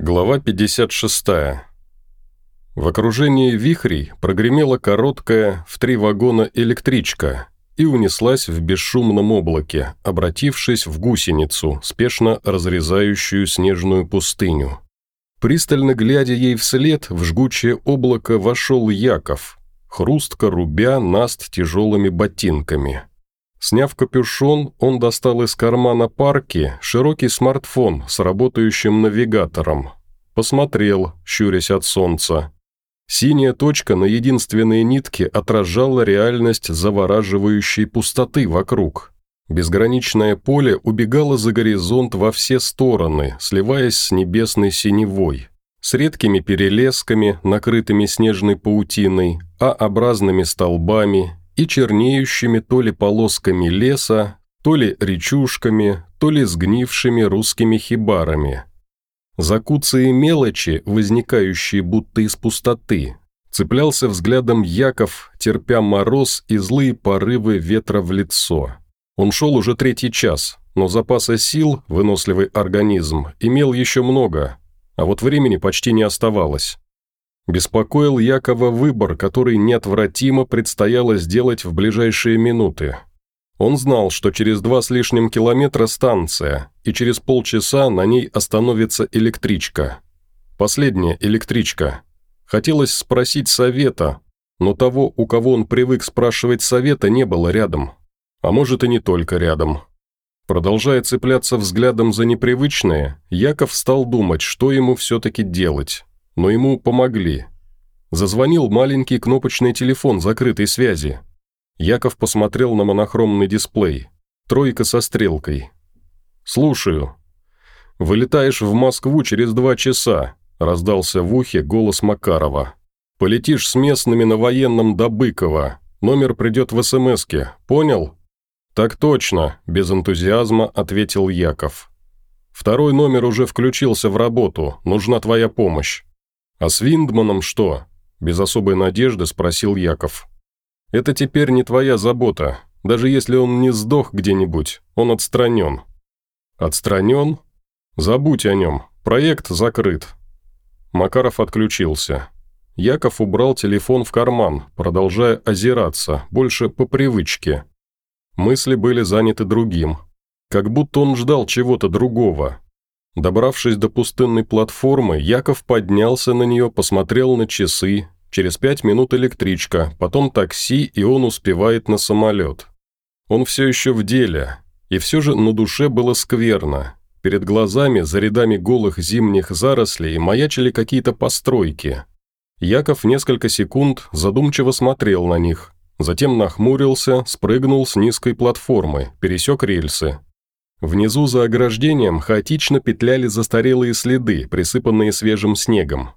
Глава 56. В окружении вихрей прогремела короткая в три вагона электричка и унеслась в бесшумном облаке, обратившись в гусеницу, спешно разрезающую снежную пустыню. Пристально глядя ей вслед, в жгучее облако вошел Яков, хрустко рубя наст тяжелыми ботинками. Сняв капюшон, он достал из кармана парки широкий смартфон с работающим навигатором. Посмотрел, щурясь от солнца. Синяя точка на единственной нитке отражала реальность завораживающей пустоты вокруг. Безграничное поле убегало за горизонт во все стороны, сливаясь с небесной синевой, с редкими перелесками, накрытыми снежной паутиной, А-образными столбами и чернеющими то ли полосками леса, то ли речушками, то ли сгнившими русскими хибарами. Закуцые мелочи, возникающие будто из пустоты, цеплялся взглядом Яков, терпя мороз и злые порывы ветра в лицо. Он шел уже третий час, но запаса сил, выносливый организм, имел еще много, а вот времени почти не оставалось. Беспокоил Якова выбор, который неотвратимо предстояло сделать в ближайшие минуты. Он знал, что через два с лишним километра станция, и через полчаса на ней остановится электричка. Последняя электричка. Хотелось спросить совета, но того, у кого он привык спрашивать совета, не было рядом. А может и не только рядом. Продолжая цепляться взглядом за непривычное, Яков стал думать, что ему все-таки делать но ему помогли. Зазвонил маленький кнопочный телефон закрытой связи. Яков посмотрел на монохромный дисплей. Тройка со стрелкой. «Слушаю». «Вылетаешь в Москву через два часа», – раздался в ухе голос Макарова. «Полетишь с местными на военном до Быкова. Номер придет в СМСке. Понял?» «Так точно», – без энтузиазма ответил Яков. «Второй номер уже включился в работу. Нужна твоя помощь». «А с Виндманом что?» – без особой надежды спросил Яков. «Это теперь не твоя забота. Даже если он не сдох где-нибудь, он отстранен». «Отстранен? Забудь о нем. Проект закрыт». Макаров отключился. Яков убрал телефон в карман, продолжая озираться, больше по привычке. Мысли были заняты другим. Как будто он ждал чего-то другого, Добравшись до пустынной платформы, Яков поднялся на нее, посмотрел на часы. Через пять минут электричка, потом такси, и он успевает на самолет. Он все еще в деле, и все же на душе было скверно. Перед глазами, за рядами голых зимних зарослей, маячили какие-то постройки. Яков несколько секунд задумчиво смотрел на них, затем нахмурился, спрыгнул с низкой платформы, пересек рельсы, Внизу за ограждением хаотично петляли застарелые следы, присыпанные свежим снегом.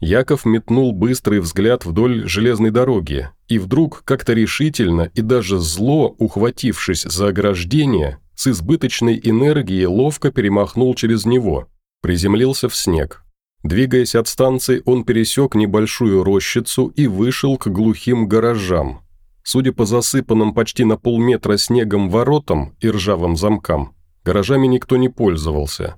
Яков метнул быстрый взгляд вдоль железной дороги, и вдруг, как-то решительно и даже зло, ухватившись за ограждение, с избыточной энергией ловко перемахнул через него, приземлился в снег. Двигаясь от станции, он пересек небольшую рощицу и вышел к глухим гаражам. Судя по засыпанным почти на полметра снегом воротам и ржавым замкам, гаражами никто не пользовался.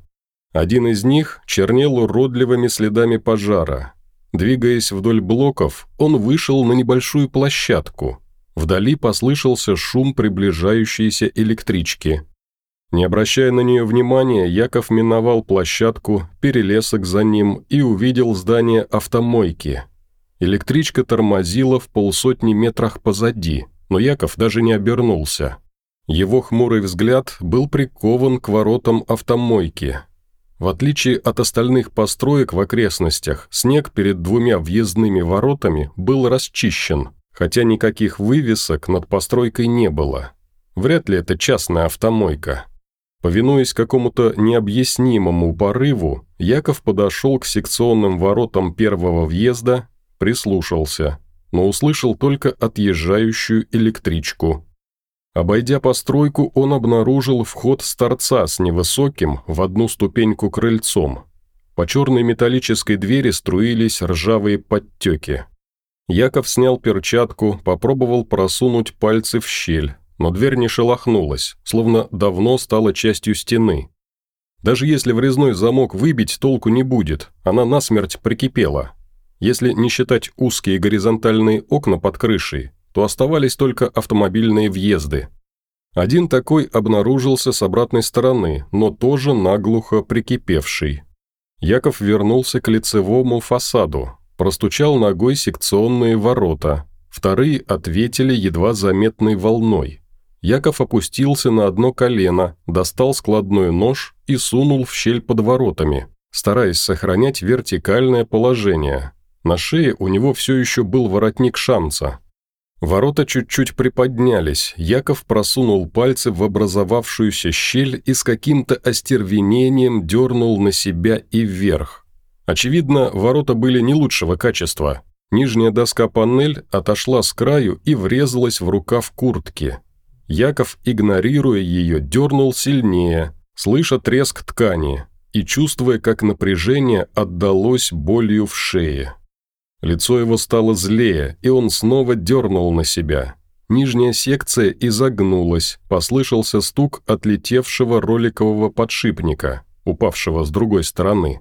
Один из них чернел уродливыми следами пожара. Двигаясь вдоль блоков, он вышел на небольшую площадку. Вдали послышался шум приближающейся электрички. Не обращая на нее внимания, Яков миновал площадку, перелесок за ним и увидел здание автомойки – Электричка тормозила в полсотни метрах позади, но Яков даже не обернулся. Его хмурый взгляд был прикован к воротам автомойки. В отличие от остальных построек в окрестностях, снег перед двумя въездными воротами был расчищен, хотя никаких вывесок над постройкой не было. Вряд ли это частная автомойка. Повинуясь какому-то необъяснимому порыву, Яков подошел к секционным воротам первого въезда прислушался, но услышал только отъезжающую электричку. Обойдя постройку, он обнаружил вход с торца с невысоким в одну ступеньку крыльцом. По черной металлической двери струились ржавые подтеки. Яков снял перчатку, попробовал просунуть пальцы в щель, но дверь не шелохнулась, словно давно стала частью стены. Даже если врезной замок выбить, толку не будет, она насмерть прикипела. Если не считать узкие горизонтальные окна под крышей, то оставались только автомобильные въезды. Один такой обнаружился с обратной стороны, но тоже наглухо прикипевший. Яков вернулся к лицевому фасаду, простучал ногой секционные ворота. Вторые ответили едва заметной волной. Яков опустился на одно колено, достал складной нож и сунул в щель под воротами, стараясь сохранять вертикальное положение. На шее у него все еще был воротник шамца. Ворота чуть-чуть приподнялись, Яков просунул пальцы в образовавшуюся щель и с каким-то остервенением дернул на себя и вверх. Очевидно, ворота были не лучшего качества. Нижняя доска-панель отошла с краю и врезалась в рукав куртки. Яков, игнорируя ее, дернул сильнее, слыша треск ткани и чувствуя, как напряжение отдалось болью в шее. Лицо его стало злее, и он снова дернул на себя. Нижняя секция изогнулась, послышался стук отлетевшего роликового подшипника, упавшего с другой стороны.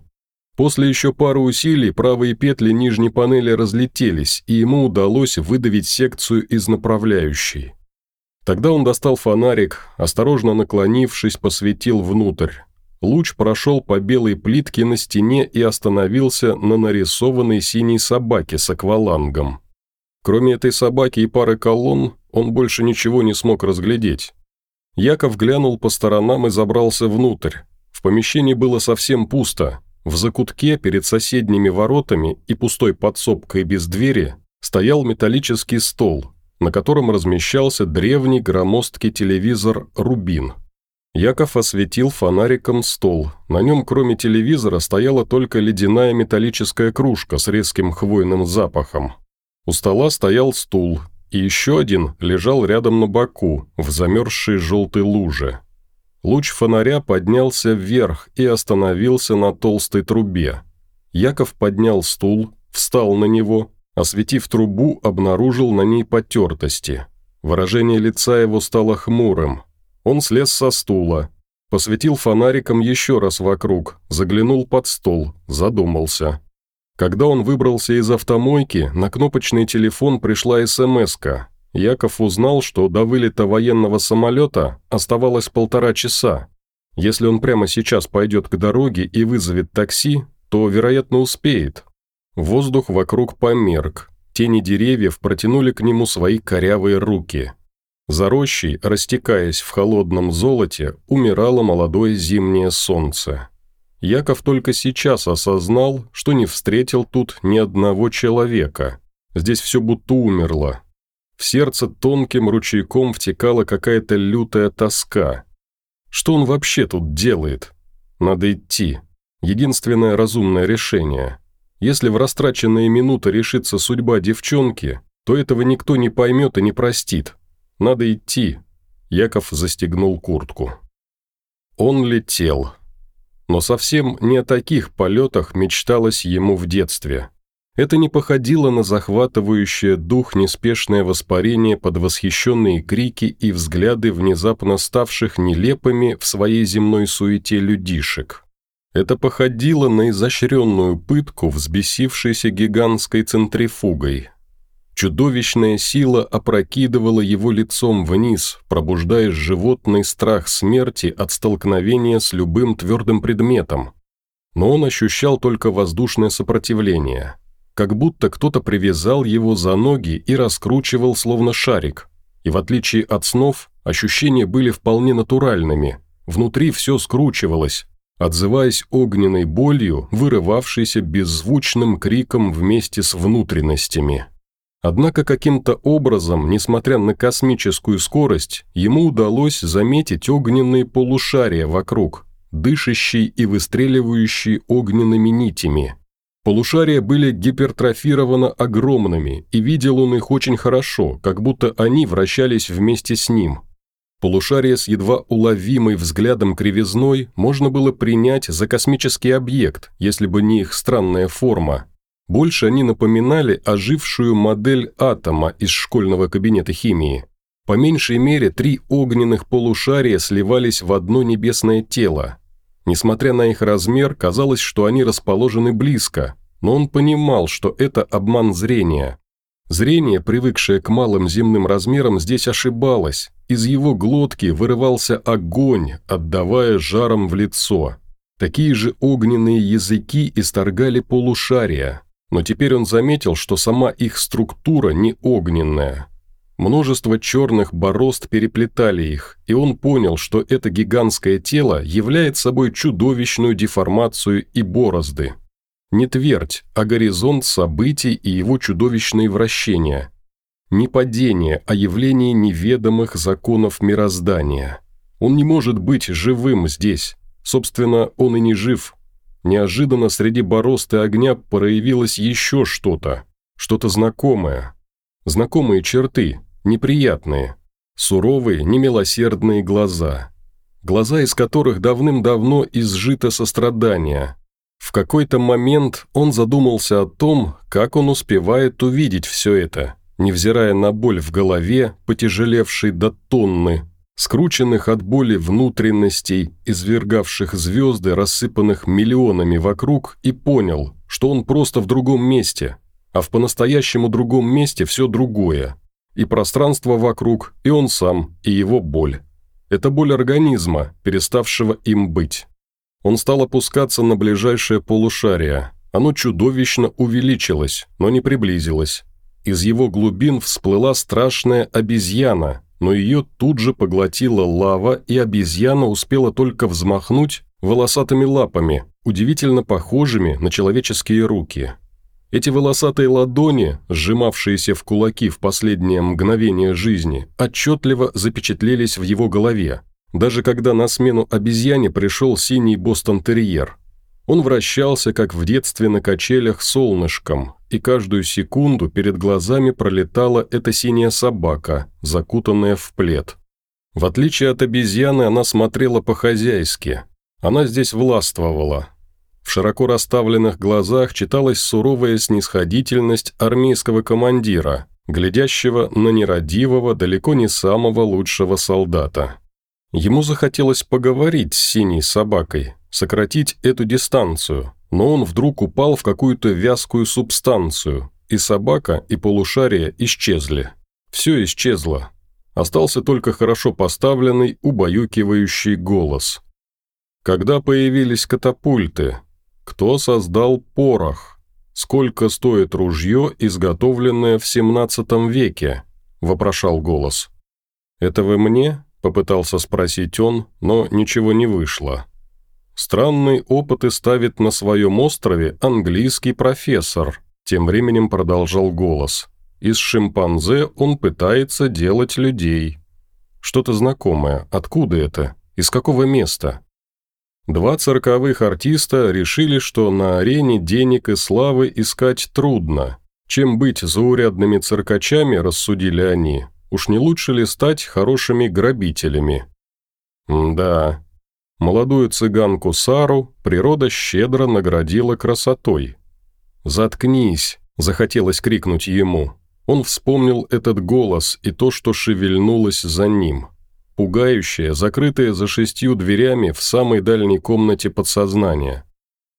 После еще пары усилий правые петли нижней панели разлетелись, и ему удалось выдавить секцию из направляющей. Тогда он достал фонарик, осторожно наклонившись, посветил внутрь. Луч прошел по белой плитке на стене и остановился на нарисованной синей собаке с аквалангом. Кроме этой собаки и пары колонн, он больше ничего не смог разглядеть. Яков глянул по сторонам и забрался внутрь. В помещении было совсем пусто. В закутке перед соседними воротами и пустой подсобкой без двери стоял металлический стол, на котором размещался древний громоздкий телевизор «Рубин». Яков осветил фонариком стол. На нем, кроме телевизора, стояла только ледяная металлическая кружка с резким хвойным запахом. У стола стоял стул, и еще один лежал рядом на боку, в замерзшей желтой луже. Луч фонаря поднялся вверх и остановился на толстой трубе. Яков поднял стул, встал на него Осветив трубу, обнаружил на ней потертости. Выражение лица его стало хмурым. Он слез со стула, посветил фонариком еще раз вокруг, заглянул под стол, задумался. Когда он выбрался из автомойки, на кнопочный телефон пришла смс -ка. Яков узнал, что до вылета военного самолета оставалось полтора часа. Если он прямо сейчас пойдет к дороге и вызовет такси, то, вероятно, успеет. Воздух вокруг померк. Тени деревьев протянули к нему свои корявые руки. За рощей, растекаясь в холодном золоте, умирало молодое зимнее солнце. Яков только сейчас осознал, что не встретил тут ни одного человека. Здесь все будто умерло. В сердце тонким ручейком втекала какая-то лютая тоска. Что он вообще тут делает? Надо идти. Единственное разумное решение – если в растраченные минуты решится судьба девчонки, то этого никто не поймет и не простит. Надо идти. Яков застегнул куртку. Он летел. Но совсем не о таких полетах мечталось ему в детстве. Это не походило на захватывающее дух неспешное воспарение под восхищенные крики и взгляды внезапно ставших нелепыми в своей земной суете людишек. Это походило на изощренную пытку, взбесившейся гигантской центрифугой. Чудовищная сила опрокидывала его лицом вниз, пробуждая животный страх смерти от столкновения с любым твердым предметом. Но он ощущал только воздушное сопротивление. Как будто кто-то привязал его за ноги и раскручивал словно шарик. И в отличие от снов, ощущения были вполне натуральными. Внутри все скручивалось, отзываясь огненной болью, вырывавшейся беззвучным криком вместе с внутренностями. Однако каким-то образом, несмотря на космическую скорость, ему удалось заметить огненные полушария вокруг, дышащие и выстреливающие огненными нитями. Полушария были гипертрофировано огромными, и видел он их очень хорошо, как будто они вращались вместе с ним – Полушарие с едва уловимой взглядом кривизной можно было принять за космический объект, если бы не их странная форма. Больше они напоминали ожившую модель атома из школьного кабинета химии. По меньшей мере три огненных полушария сливались в одно небесное тело. Несмотря на их размер, казалось, что они расположены близко, но он понимал, что это обман зрения. Зрение, привыкшее к малым земным размерам, здесь ошибалось. Из его глотки вырывался огонь, отдавая жаром в лицо. Такие же огненные языки исторгали полушария, но теперь он заметил, что сама их структура не огненная. Множество черных борозд переплетали их, и он понял, что это гигантское тело является собой чудовищную деформацию и борозды. Не твердь, а горизонт событий и его чудовищные вращения. Не падение, а явление неведомых законов мироздания. Он не может быть живым здесь. Собственно, он и не жив. Неожиданно среди борозд огня проявилось еще что-то. Что-то знакомое. Знакомые черты, неприятные. Суровые, немилосердные глаза. Глаза, из которых давным-давно изжито сострадание. В какой-то момент он задумался о том, как он успевает увидеть все это, невзирая на боль в голове, потяжелевшей до тонны, скрученных от боли внутренностей, извергавших звезды, рассыпанных миллионами вокруг, и понял, что он просто в другом месте, а в по-настоящему другом месте все другое. И пространство вокруг, и он сам, и его боль. Это боль организма, переставшего им быть. Он стал опускаться на ближайшее полушарие. Оно чудовищно увеличилось, но не приблизилось. Из его глубин всплыла страшная обезьяна, но ее тут же поглотила лава, и обезьяна успела только взмахнуть волосатыми лапами, удивительно похожими на человеческие руки. Эти волосатые ладони, сжимавшиеся в кулаки в последнее мгновение жизни, отчетливо запечатлелись в его голове, даже когда на смену обезьяне пришел синий бостон-терьер – он вращался, как в детстве на качелях солнышком, и каждую секунду перед глазами пролетала эта синяя собака, закутанная в плед. В отличие от обезьяны, она смотрела по-хозяйски. Она здесь властвовала. В широко расставленных глазах читалась суровая снисходительность армейского командира, глядящего на нерадивого, далеко не самого лучшего солдата. Ему захотелось поговорить с синей собакой, сократить эту дистанцию, но он вдруг упал в какую-то вязкую субстанцию, и собака, и полушария исчезли. Все исчезло. Остался только хорошо поставленный, убаюкивающий голос. Когда появились катапульты? Кто создал порох? Сколько стоит ружье, изготовленное в 17 веке? Вопрошал голос. «Это вы мне?» – попытался спросить он, но ничего не вышло. Странные опыты ставит на своем острове английский профессор. Тем временем продолжал голос. Из шимпанзе он пытается делать людей. Что-то знакомое. Откуда это? Из какого места? Два цирковых артиста решили, что на арене денег и славы искать трудно. Чем быть заурядными циркачами, рассудили они. Уж не лучше ли стать хорошими грабителями? да, Молодую цыганку Сару природа щедро наградила красотой. «Заткнись!» – захотелось крикнуть ему. Он вспомнил этот голос и то, что шевельнулось за ним. Пугающее, закрытое за шестью дверями в самой дальней комнате подсознания.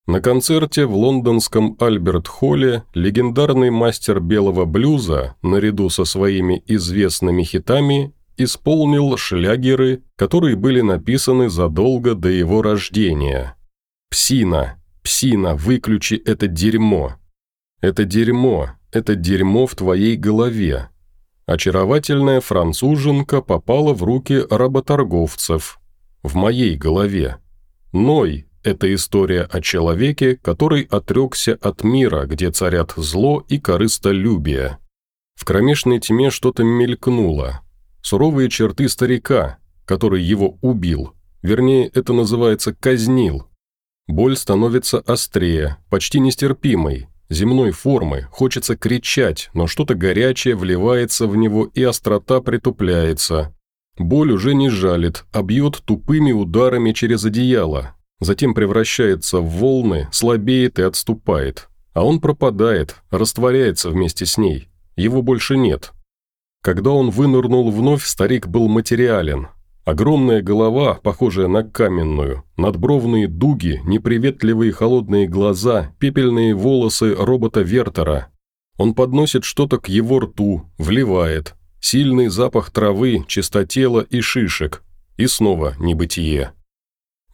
На концерте в лондонском Альберт-Холле легендарный мастер белого блюза, наряду со своими известными хитами, исполнил шлягеры, которые были написаны задолго до его рождения. «Псина, псина, выключи это дерьмо. Это дерьмо, это дерьмо в твоей голове». Очаровательная француженка попала в руки работорговцев. В моей голове. Ной – это история о человеке, который отрекся от мира, где царят зло и корыстолюбие. В кромешной тьме что-то мелькнуло, суровые черты старика, который его убил. Вернее, это называется «казнил». Боль становится острее, почти нестерпимой, земной формы, хочется кричать, но что-то горячее вливается в него и острота притупляется. Боль уже не жалит, а бьет тупыми ударами через одеяло, затем превращается в волны, слабеет и отступает. А он пропадает, растворяется вместе с ней. Его больше нет. Когда он вынырнул вновь, старик был материален. Огромная голова, похожая на каменную, надбровные дуги, неприветливые холодные глаза, пепельные волосы робота Вертера. Он подносит что-то к его рту, вливает. Сильный запах травы, чистотела и шишек. И снова небытие.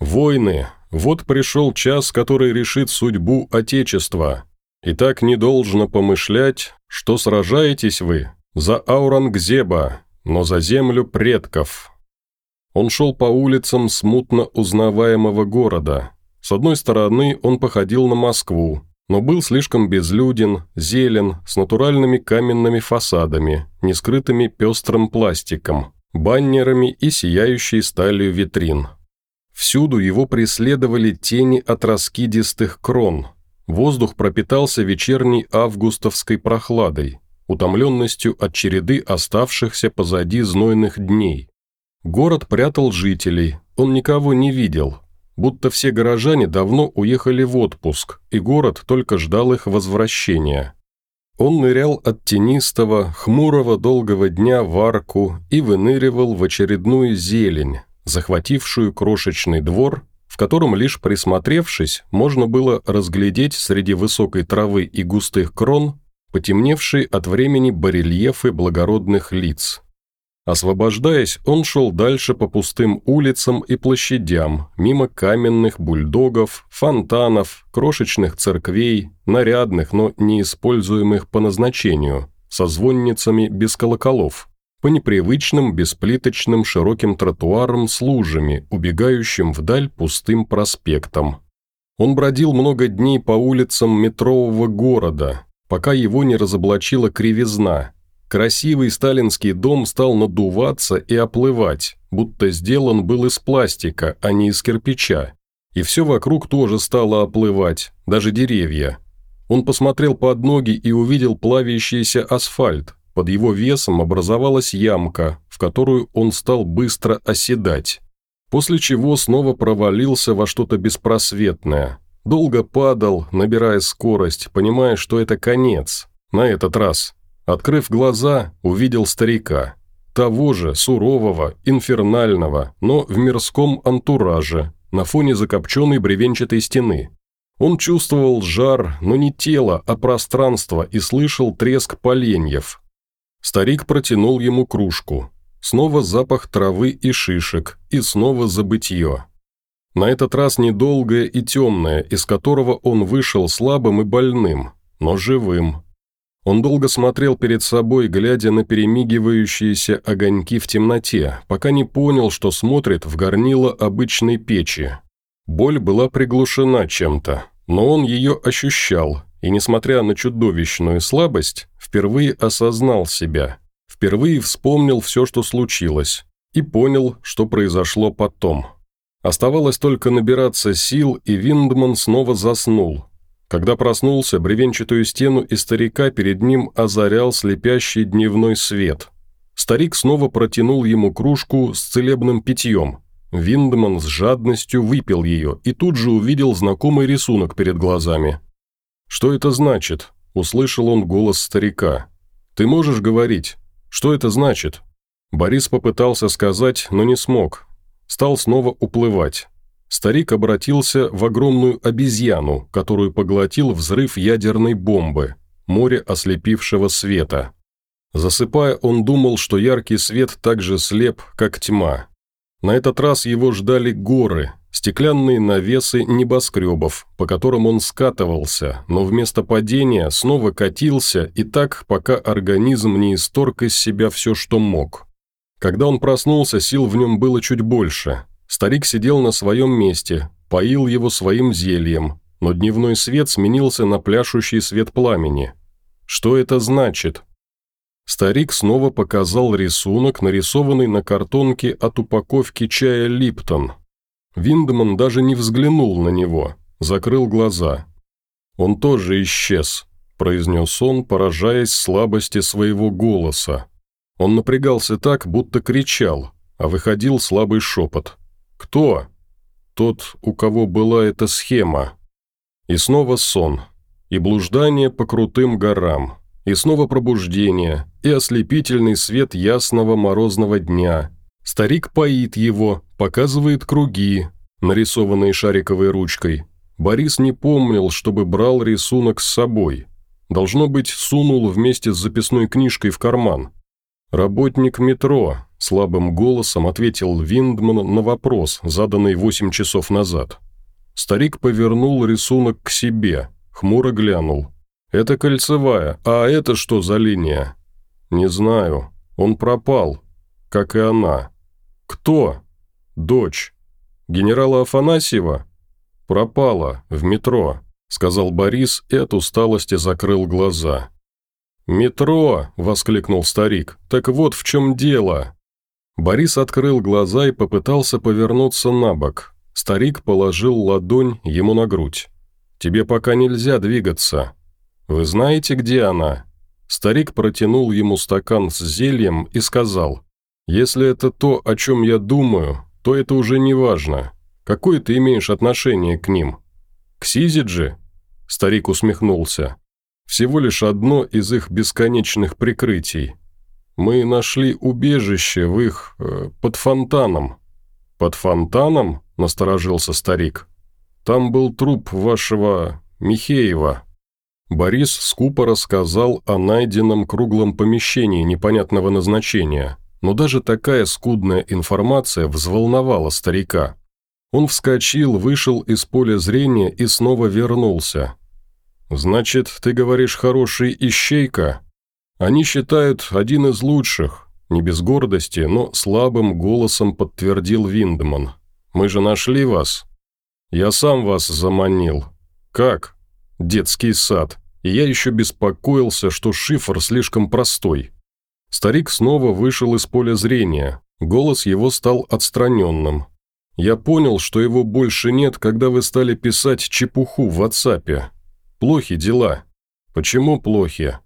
Войны. Вот пришел час, который решит судьбу Отечества. И так не должно помышлять, что сражаетесь вы за Аурангзеба, но за землю предков. Он шел по улицам смутно узнаваемого города. С одной стороны, он походил на Москву, но был слишком безлюден, зелен, с натуральными каменными фасадами, не скрытыми пестрым пластиком, баннерами и сияющей сталью витрин. Всюду его преследовали тени от раскидистых крон. Воздух пропитался вечерней августовской прохладой, утомленностью от череды оставшихся позади знойных дней. Город прятал жителей, он никого не видел, будто все горожане давно уехали в отпуск, и город только ждал их возвращения. Он нырял от тенистого, хмурого долгого дня в арку и выныривал в очередную зелень, захватившую крошечный двор, в котором лишь присмотревшись, можно было разглядеть среди высокой травы и густых крон потемневшие от времени барельефы благородных лиц. Освобождаясь, он шел дальше по пустым улицам и площадям, мимо каменных бульдогов, фонтанов, крошечных церквей, нарядных, но неиспользуемых по назначению, со звонницами без колоколов, по непривычным бесплиточным широким тротуарам с лужами, убегающим вдаль пустым проспектом. Он бродил много дней по улицам метрового города, пока его не разоблачила кривизна – Красивый сталинский дом стал надуваться и оплывать, будто сделан был из пластика, а не из кирпича. И все вокруг тоже стало оплывать, даже деревья. Он посмотрел под ноги и увидел плавящийся асфальт. Под его весом образовалась ямка, в которую он стал быстро оседать. После чего снова провалился во что-то беспросветное. Долго падал, набирая скорость, понимая, что это конец. На этот раз – Открыв глаза, увидел старика. Того же, сурового, инфернального, но в мирском антураже, на фоне закопченной бревенчатой стены. Он чувствовал жар, но не тело, а пространство и слышал треск поленьев. Старик протянул ему кружку. Снова запах травы и шишек, и снова забытье. На этот раз недолгое и темное, из которого он вышел слабым и больным, но живым. Он долго смотрел перед собой, глядя на перемигивающиеся огоньки в темноте, пока не понял, что смотрит в горнило обычной печи. Боль была приглушена чем-то, но он ее ощущал, и, несмотря на чудовищную слабость, впервые осознал себя, впервые вспомнил все, что случилось, и понял, что произошло потом. Оставалось только набираться сил, и Виндман снова заснул, когда проснулся, бревенчатую стену и старика перед ним озарял слепящий дневной свет. Старик снова протянул ему кружку с целебным питьем. Виндман с жадностью выпил ее и тут же увидел знакомый рисунок перед глазами. «Что это значит?» – услышал он голос старика. «Ты можешь говорить? Что это значит?» Борис попытался сказать, но не смог. Стал снова уплывать. Старик обратился в огромную обезьяну, которую поглотил взрыв ядерной бомбы, море ослепившего света. Засыпая, он думал, что яркий свет так же слеп, как тьма. На этот раз его ждали горы, стеклянные навесы небоскребов, по которым он скатывался, но вместо падения снова катился и так, пока организм не исторг из себя все, что мог. Когда он проснулся, сил в нем было чуть больше, Старик сидел на своем месте, поил его своим зельем, но дневной свет сменился на пляшущий свет пламени. Что это значит? Старик снова показал рисунок, нарисованный на картонке от упаковки чая «Липтон». Виндеман даже не взглянул на него, закрыл глаза. «Он тоже исчез», – произнес он, поражаясь слабости своего голоса. Он напрягался так, будто кричал, а выходил слабый шепот. «Кто?» «Тот, у кого была эта схема». И снова сон, и блуждание по крутым горам, и снова пробуждение, и ослепительный свет ясного морозного дня, Старик поит его, показывает круги, нарисованные шариковой ручкой. Борис не помнил, чтобы брал рисунок с собой. Должно быть, сунул вместе с записной книжкой в карман. «Работник метро», – слабым голосом ответил Виндман на вопрос, заданный восемь часов назад. Старик повернул рисунок к себе, хмуро глянул. «Это кольцевая, а это что за линия?» «Не знаю. Он пропал. Как и она». «Кто?» «Дочь. Генерала Афанасьева?» «Пропала. В метро», – сказал Борис и от усталости закрыл глаза. «Метро!» – воскликнул старик. «Так вот в чем дело!» Борис открыл глаза и попытался повернуться на бок. Старик положил ладонь ему на грудь. «Тебе пока нельзя двигаться. Вы знаете, где она?» Старик протянул ему стакан с зельем и сказал, «Если это то, о чем я думаю, то это уже не важно. Какое ты имеешь отношение к ним?» «К Сизиджи?» Старик усмехнулся. «Всего лишь одно из их бесконечных прикрытий. Мы нашли убежище в их... Э, под фонтаном». «Под фонтаном?» – насторожился старик. «Там был труп вашего... Михеева». Борис скупо рассказал о найденном круглом помещении непонятного назначения, но даже такая скудная информация взволновала старика. Он вскочил, вышел из поля зрения и снова вернулся. «Значит, ты говоришь, хороший ищейка?» «Они считают один из лучших», не без гордости, но слабым голосом подтвердил Виндман. «Мы же нашли вас». «Я сам вас заманил». «Как?» «Детский сад. И я еще беспокоился, что шифр слишком простой». Старик снова вышел из поля зрения. Голос его стал отстраненным. Я понял, что его больше нет, когда вы стали писать чепуху в WhatsApp. Плохи дела. Почему плохи?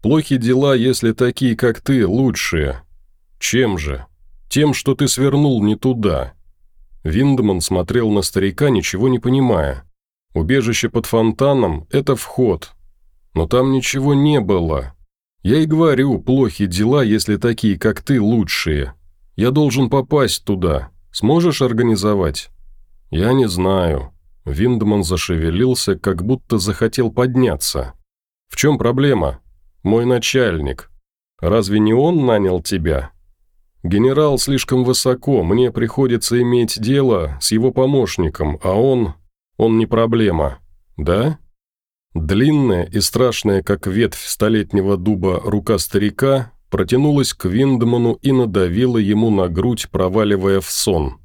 Плохи дела, если такие, как ты, лучшие. Чем же? Тем, что ты свернул не туда. Виндман смотрел на старика, ничего не понимая. Убежище под фонтаном – это вход. Но там ничего не было. Я и говорю, плохи дела, если такие, как ты, лучшие. Я должен попасть туда. Сможешь организовать?» «Я не знаю». Виндман зашевелился, как будто захотел подняться. «В чем проблема?» «Мой начальник. Разве не он нанял тебя?» «Генерал слишком высоко, мне приходится иметь дело с его помощником, а он... он не проблема. Да?» Длинная и страшная, как ветвь столетнего дуба, рука старика протянулась к Виндману и надавила ему на грудь, проваливая в сон.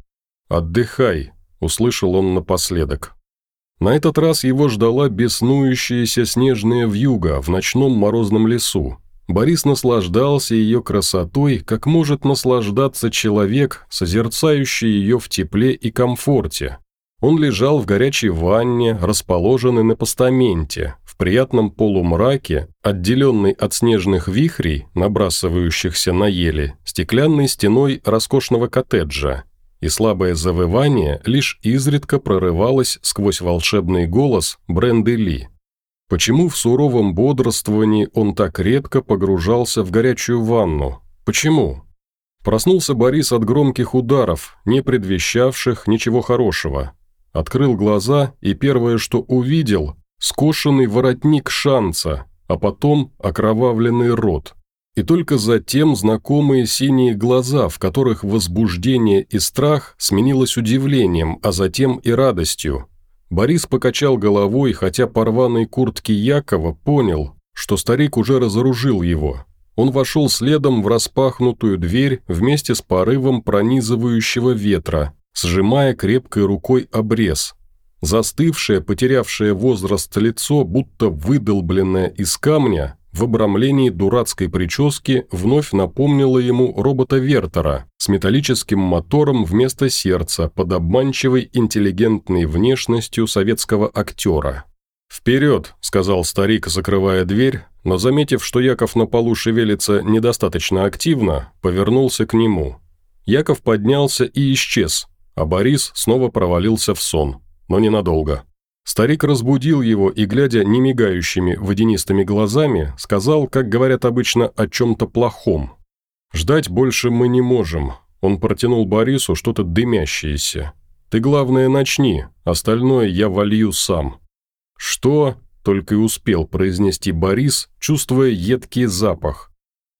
«Отдыхай», – услышал он напоследок. На этот раз его ждала беснующаяся снежная вьюга в ночном морозном лесу. Борис наслаждался ее красотой, как может наслаждаться человек, созерцающий ее в тепле и комфорте. Он лежал в горячей ванне, расположенной на постаменте, в приятном полумраке, отделенный от снежных вихрей, набрасывающихся на ели, стеклянной стеной роскошного коттеджа, и слабое завывание лишь изредка прорывалось сквозь волшебный голос Бренды Ли. Почему в суровом бодрствовании он так редко погружался в горячую ванну? Почему? Проснулся Борис от громких ударов, не предвещавших ничего хорошего. Открыл глаза и первое, что увидел – скошенный воротник шанца, а потом окровавленный рот. И только затем знакомые синие глаза, в которых возбуждение и страх сменилось удивлением, а затем и радостью. Борис покачал головой, хотя по рваной куртке Якова понял, что старик уже разоружил его. Он вошел следом в распахнутую дверь вместе с порывом пронизывающего ветра, сжимая крепкой рукой обрез. Застывшее, потерявшее возраст лицо, будто выдолбленное из камня, в обрамлении дурацкой прически вновь напомнило ему робота Вертера с металлическим мотором вместо сердца под обманчивой интеллигентной внешностью советского актера. «Вперед!» – сказал старик, закрывая дверь, но, заметив, что Яков на полу шевелится недостаточно активно, повернулся к нему. Яков поднялся и исчез, а Борис снова провалился в сон, но ненадолго. Старик разбудил его и, глядя немигающими водянистыми глазами, сказал, как говорят обычно, о чем-то плохом. «Ждать больше мы не можем. Он протянул Борису что-то дымящееся. «Ты, главное, начни, остальное я волью сам». «Что?» – только и успел произнести Борис, чувствуя едкий запах.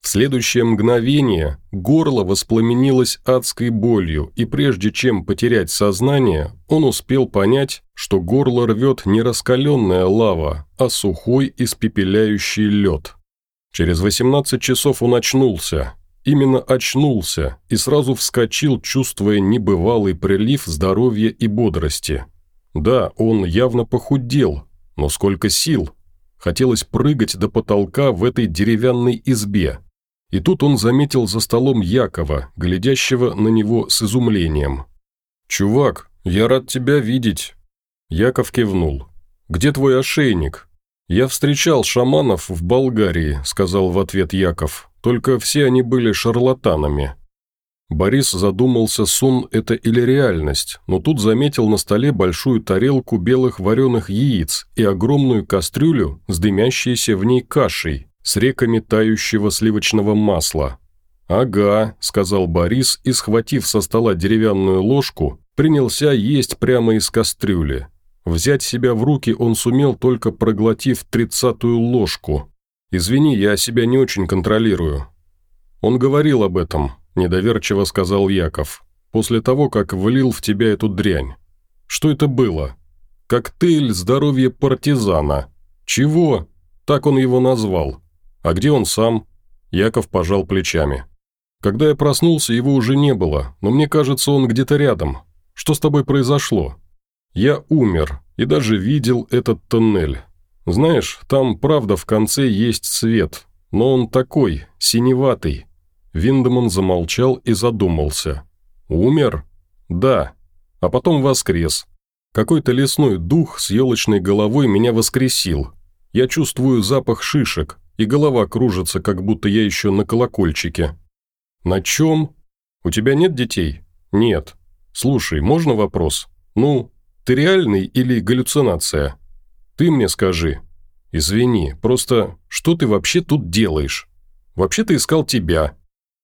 В следующее мгновение горло воспламенилось адской болью, и прежде чем потерять сознание, он успел понять, что горло рвет не раскаленная лава, а сухой испепеляющий лед. Через 18 часов он очнулся, именно очнулся и сразу вскочил, чувствуя небывалый прилив здоровья и бодрости. Да, он явно похудел, но сколько сил! Хотелось прыгать до потолка в этой деревянной избе – и тут он заметил за столом Якова, глядящего на него с изумлением. «Чувак, я рад тебя видеть». Яков кивнул. «Где твой ошейник?» «Я встречал шаманов в Болгарии», – сказал в ответ Яков. «Только все они были шарлатанами». Борис задумался, сон это или реальность, но тут заметил на столе большую тарелку белых вареных яиц и огромную кастрюлю с дымящейся в ней кашей, с реками тающего сливочного масла. «Ага», – сказал Борис и, схватив со стола деревянную ложку, принялся есть прямо из кастрюли. Взять себя в руки он сумел, только проглотив тридцатую ложку. «Извини, я себя не очень контролирую». «Он говорил об этом», – недоверчиво сказал Яков, «после того, как влил в тебя эту дрянь. Что это было?» «Коктейль здоровья партизана». «Чего?» Так он его назвал. «А где он сам?» Яков пожал плечами. «Когда я проснулся, его уже не было, но мне кажется, он где-то рядом. Что с тобой произошло?» «Я умер и даже видел этот тоннель. Знаешь, там, правда, в конце есть свет, но он такой, синеватый». Виндеман замолчал и задумался. «Умер?» «Да. А потом воскрес. Какой-то лесной дух с елочной головой меня воскресил. Я чувствую запах шишек, и голова кружится, как будто я еще на колокольчике. «На чем? У тебя нет детей?» «Нет. Слушай, можно вопрос? Ну, ты реальный или галлюцинация? Ты мне скажи. Извини, просто что ты вообще тут делаешь? Вообще-то искал тебя».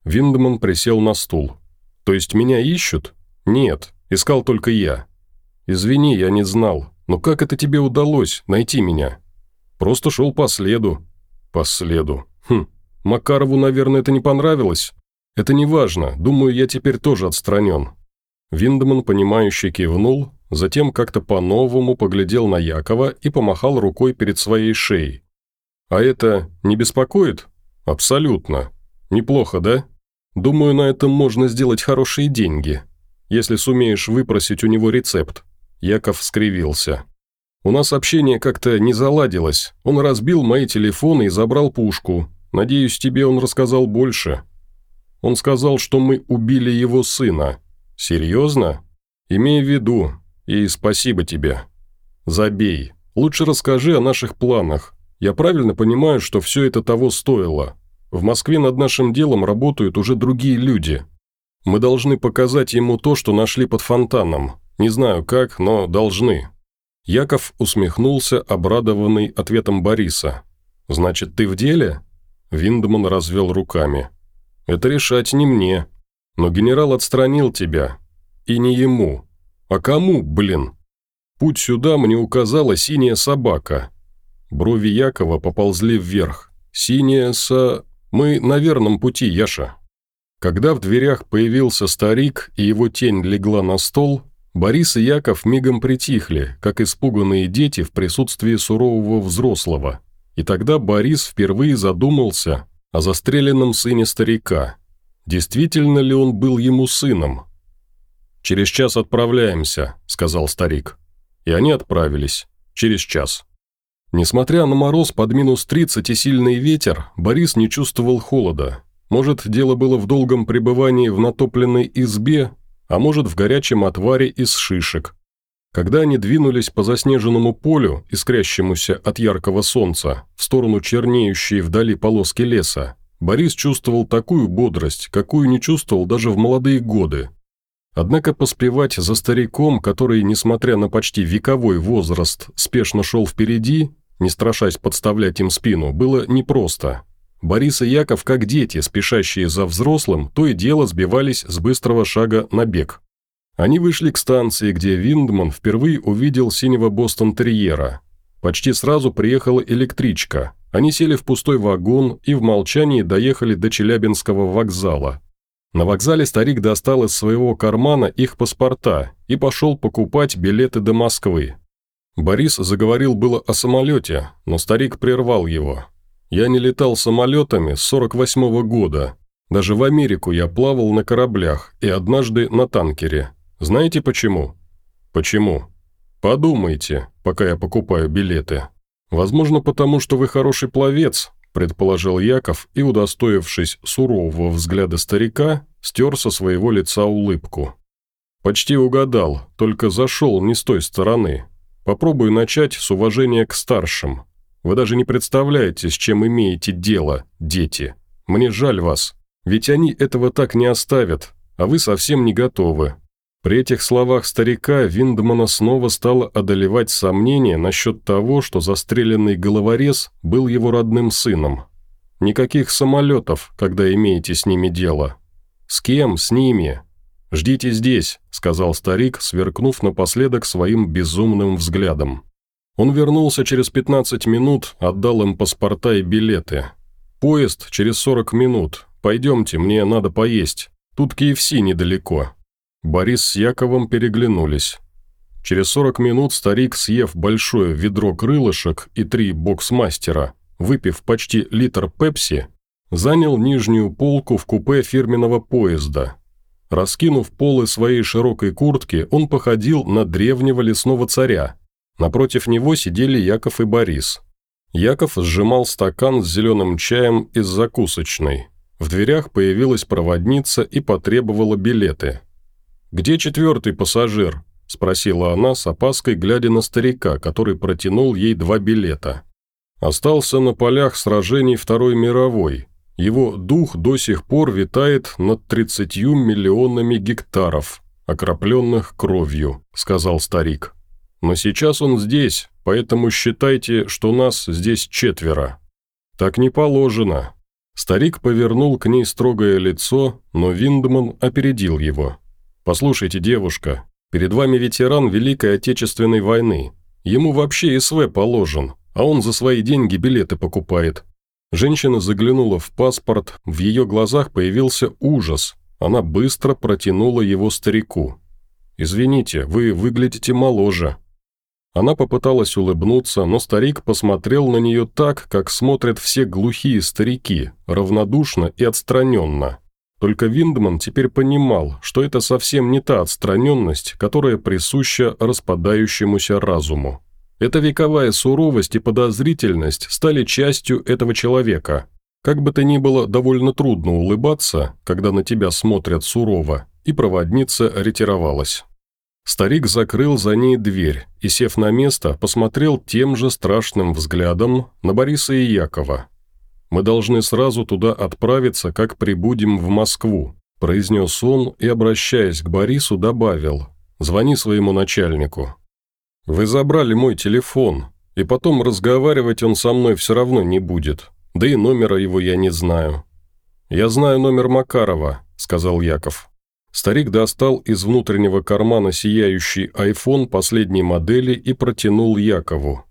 Виндеман присел на стул. «То есть меня ищут?» «Нет, искал только я». «Извини, я не знал. Но как это тебе удалось, найти меня?» «Просто шел по следу. По следу. Хм, Макарову, наверное, это не понравилось? Это не важно, думаю, я теперь тоже отстранен». Виндеман, понимающе кивнул, затем как-то по-новому поглядел на Якова и помахал рукой перед своей шеей. «А это не беспокоит?» «Абсолютно. Неплохо, да? Думаю, на этом можно сделать хорошие деньги, если сумеешь выпросить у него рецепт». Яков скривился. У нас общение как-то не заладилось. Он разбил мои телефоны и забрал пушку. Надеюсь, тебе он рассказал больше. Он сказал, что мы убили его сына. Серьезно? Имей в виду. И спасибо тебе. Забей. Лучше расскажи о наших планах. Я правильно понимаю, что все это того стоило. В Москве над нашим делом работают уже другие люди. Мы должны показать ему то, что нашли под фонтаном. Не знаю как, но должны. Яков усмехнулся, обрадованный ответом Бориса. «Значит, ты в деле?» Виндеман развел руками. «Это решать не мне. Но генерал отстранил тебя. И не ему. А кому, блин? Путь сюда мне указала синяя собака». Брови Якова поползли вверх. «Синяя со... Мы на верном пути, Яша». Когда в дверях появился старик и его тень легла на стол, Борис и Яков мигом притихли, как испуганные дети в присутствии сурового взрослого. И тогда Борис впервые задумался о застреленном сыне старика. Действительно ли он был ему сыном? «Через час отправляемся», – сказал старик. И они отправились. Через час. Несмотря на мороз под минус 30 и сильный ветер, Борис не чувствовал холода. Может, дело было в долгом пребывании в натопленной избе а может в горячем отваре из шишек. Когда они двинулись по заснеженному полю, искрящемуся от яркого солнца, в сторону чернеющей вдали полоски леса, Борис чувствовал такую бодрость, какую не чувствовал даже в молодые годы. Однако поспевать за стариком, который, несмотря на почти вековой возраст, спешно шел впереди, не страшась подставлять им спину, было непросто. Борис и Яков, как дети, спешащие за взрослым, то и дело сбивались с быстрого шага на бег. Они вышли к станции, где Виндман впервые увидел синего Бостон-терьера. Почти сразу приехала электричка. Они сели в пустой вагон и в молчании доехали до Челябинского вокзала. На вокзале старик достал из своего кармана их паспорта и пошел покупать билеты до Москвы. Борис заговорил было о самолете, но старик прервал его. «Я не летал самолетами с 48 -го года. Даже в Америку я плавал на кораблях и однажды на танкере. Знаете почему?» «Почему?» «Подумайте, пока я покупаю билеты. Возможно, потому что вы хороший пловец, предположил Яков и, удостоившись сурового взгляда старика, стер со своего лица улыбку. «Почти угадал, только зашел не с той стороны. Попробую начать с уважения к старшим. Вы даже не представляете, с чем имеете дело, дети. Мне жаль вас, ведь они этого так не оставят, а вы совсем не готовы. При этих словах старика Виндмана снова стало одолевать сомнение насчет того, что застреленный головорез был его родным сыном. Никаких самолетов, когда имеете с ними дело. С кем с ними? «Ждите здесь», – сказал старик, сверкнув напоследок своим безумным взглядом. Он вернулся через 15 минут, отдал им паспорта и билеты. «Поезд через 40 минут. Пойдемте, мне надо поесть. Тут KFC недалеко». Борис с Яковом переглянулись. Через 40 минут старик, съев большое ведро крылышек и три боксмастера, выпив почти литр пепси, занял нижнюю полку в купе фирменного поезда. Раскинув полы своей широкой куртки, он походил на древнего лесного царя. Напротив него сидели Яков и Борис. Яков сжимал стакан с зеленым чаем из закусочной. В дверях появилась проводница и потребовала билеты – «Где четвертый пассажир?» – спросила она с опаской, глядя на старика, который протянул ей два билета. Остался на полях сражений Второй мировой. Его дух до сих пор витает над 30 миллионами гектаров, окропленных кровью», – сказал старик. «Но сейчас он здесь, поэтому считайте, что нас здесь четверо». «Так не положено». Старик повернул к ней строгое лицо, но Виндман опередил его. «Послушайте, девушка, перед вами ветеран Великой Отечественной войны. Ему вообще СВ положен, а он за свои деньги билеты покупает». Женщина заглянула в паспорт, в ее глазах появился ужас. Она быстро протянула его старику. «Извините, вы выглядите моложе». Она попыталась улыбнуться, но старик посмотрел на нее так, как смотрят все глухие старики, равнодушно и отстраненно. Только Виндман теперь понимал, что это совсем не та отстраненность, которая присуща распадающемуся разуму. Эта вековая суровость и подозрительность стали частью этого человека. Как бы то ни было, довольно трудно улыбаться, когда на тебя смотрят сурово, и проводница ретировалась. Старик закрыл за ней дверь и, сев на место, посмотрел тем же страшным взглядом на Бориса и Якова, мы должны сразу туда отправиться, как прибудем в Москву», произнес он и, обращаясь к Борису, добавил «Звони своему начальнику». «Вы забрали мой телефон, и потом разговаривать он со мной все равно не будет, да и номера его я не знаю». «Я знаю номер Макарова», – сказал Яков. Старик достал из внутреннего кармана сияющий iPhone последней модели и протянул Якову.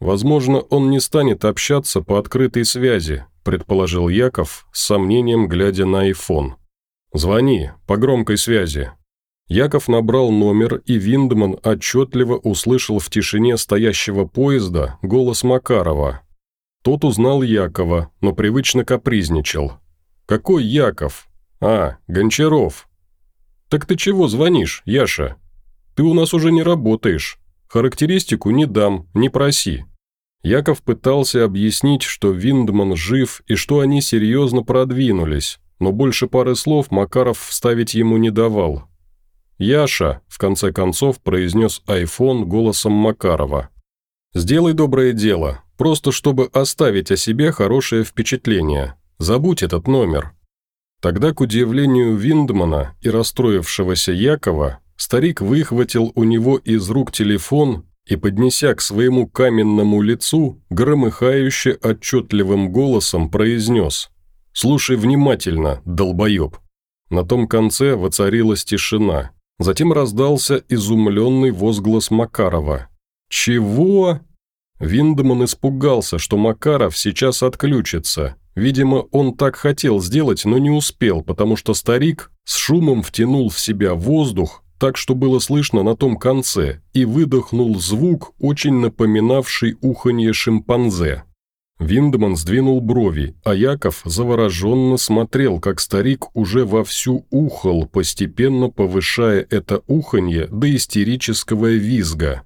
«Возможно, он не станет общаться по открытой связи», предположил Яков, с сомнением глядя на айфон. «Звони, по громкой связи». Яков набрал номер, и Виндман отчетливо услышал в тишине стоящего поезда голос Макарова. Тот узнал Якова, но привычно капризничал. «Какой Яков? А, Гончаров». «Так ты чего звонишь, Яша? Ты у нас уже не работаешь. Характеристику не дам, не проси». Яков пытался объяснить, что Виндман жив и что они серьезно продвинулись, но больше пары слов Макаров вставить ему не давал. «Яша», – в конце концов произнес айфон голосом Макарова. «Сделай доброе дело, просто чтобы оставить о себе хорошее впечатление. Забудь этот номер». Тогда, к удивлению Виндмана и расстроившегося Якова, старик выхватил у него из рук телефон и, поднеся к своему каменному лицу, громыхающе отчетливым голосом произнес «Слушай внимательно, долбоеб». На том конце воцарилась тишина. Затем раздался изумленный возглас Макарова. «Чего?» Виндеман испугался, что Макаров сейчас отключится. Видимо, он так хотел сделать, но не успел, потому что старик с шумом втянул в себя воздух, так что было слышно на том конце, и выдохнул звук, очень напоминавший уханье шимпанзе. Виндеман сдвинул брови, а Яков завороженно смотрел, как старик уже вовсю ухал, постепенно повышая это уханье до истерического визга.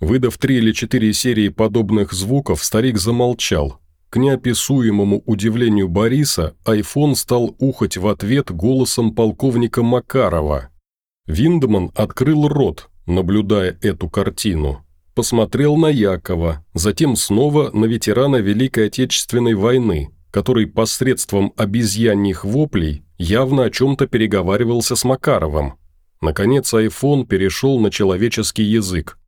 Выдав три или четыре серии подобных звуков, старик замолчал. К неописуемому удивлению Бориса, айфон стал ухать в ответ голосом полковника Макарова. Виндеман открыл рот, наблюдая эту картину посмотрел на Якова, затем снова на ветерана Великой Отечественной войны, который посредством обезьяньих воплей явно о чем-то переговаривался с Макаровым. Наконец айфон перешел на человеческий язык.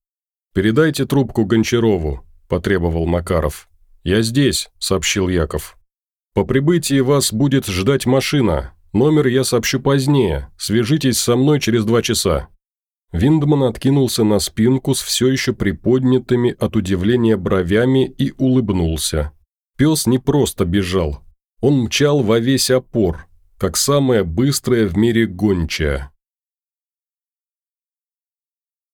«Передайте трубку Гончарову», – потребовал Макаров. «Я здесь», – сообщил Яков. «По прибытии вас будет ждать машина. Номер я сообщу позднее. Свяжитесь со мной через два часа». Виндман откинулся на спинку с все еще приподнятыми от удивления бровями и улыбнулся. Пес не просто бежал. Он мчал во весь опор, как самая быстрая в мире гончая.